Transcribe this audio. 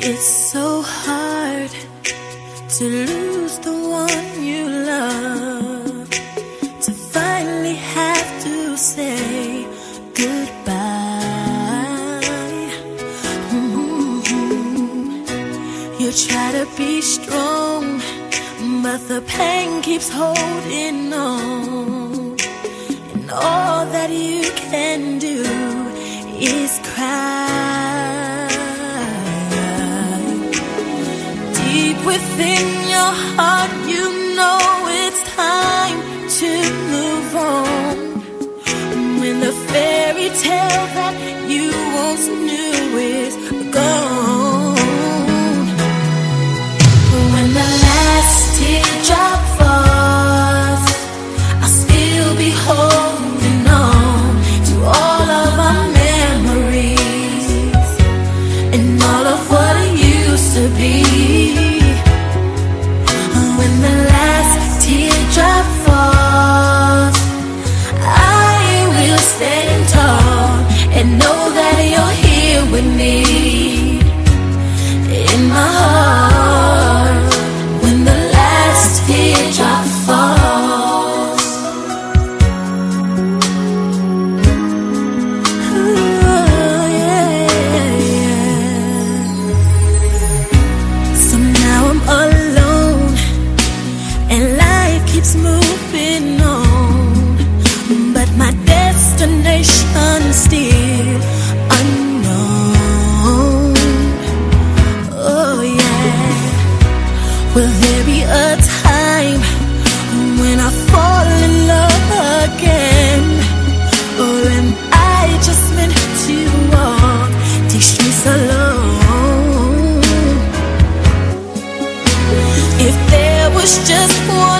It's so hard to lose the one you love, to finally have to say goodbye. Mm -hmm. You try to be strong, but the pain keeps holding on, and all that you can do is cry. Within your heart, you know it's time to move on. When the fairy tale that you once knew is gone. When the last teardrop falls, I'll still be holding on to all of our memories and all of what it used to be. And life keeps moving on, but my destination still was just one